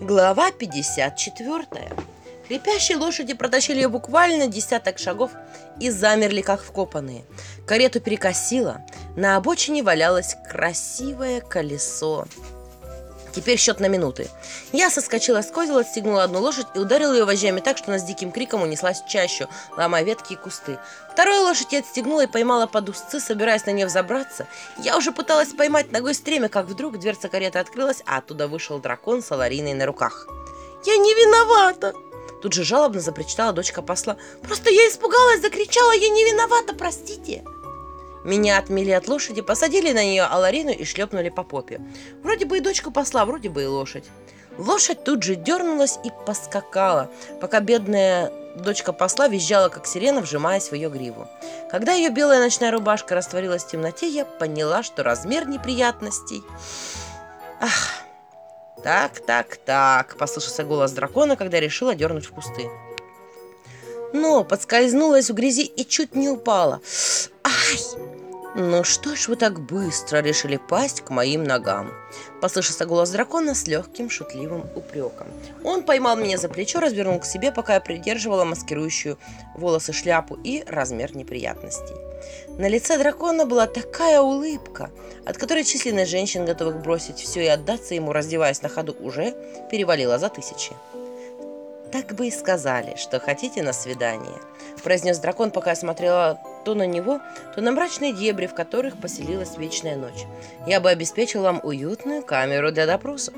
Глава 54. Крепящие лошади протащили ее буквально десяток шагов и замерли, как вкопанные. Карету перекосило. На обочине валялось красивое колесо. Теперь счет на минуты. Я соскочила с козел, отстегнула одну лошадь и ударила ее вожжами так, что она с диким криком унеслась в чащу, ломая ветки и кусты. Вторую лошадь я отстегнула и поймала под узцы, собираясь на нее взобраться. Я уже пыталась поймать ногой стремя, как вдруг дверца кареты открылась, а оттуда вышел дракон с Алариной на руках. «Я не виновата!» Тут же жалобно запричитала дочка посла. «Просто я испугалась, закричала, я не виновата, простите!» Меня отмели от лошади, посадили на нее Аларину и шлепнули по попе. Вроде бы и дочку посла, вроде бы и лошадь. Лошадь тут же дернулась и поскакала, пока бедная дочка посла визжала, как сирена, вжимаясь в ее гриву. Когда ее белая ночная рубашка растворилась в темноте, я поняла, что размер неприятностей... Ах! Так, так, так, послышался голос дракона, когда решила дернуть в кусты. Но подскользнулась в грязи и чуть не упала. Ай! «Ну что ж вы так быстро решили пасть к моим ногам?» Послышался голос дракона с легким шутливым упреком. Он поймал меня за плечо, развернул к себе, пока я придерживала маскирующую волосы шляпу и размер неприятностей. На лице дракона была такая улыбка, от которой численность женщин, готовых бросить все и отдаться ему, раздеваясь на ходу, уже перевалила за тысячи. «Так бы и сказали, что хотите на свидание», – произнес дракон, пока я смотрела то на него, то на мрачные дебри, в которых поселилась вечная ночь. «Я бы обеспечил вам уютную камеру для допросов».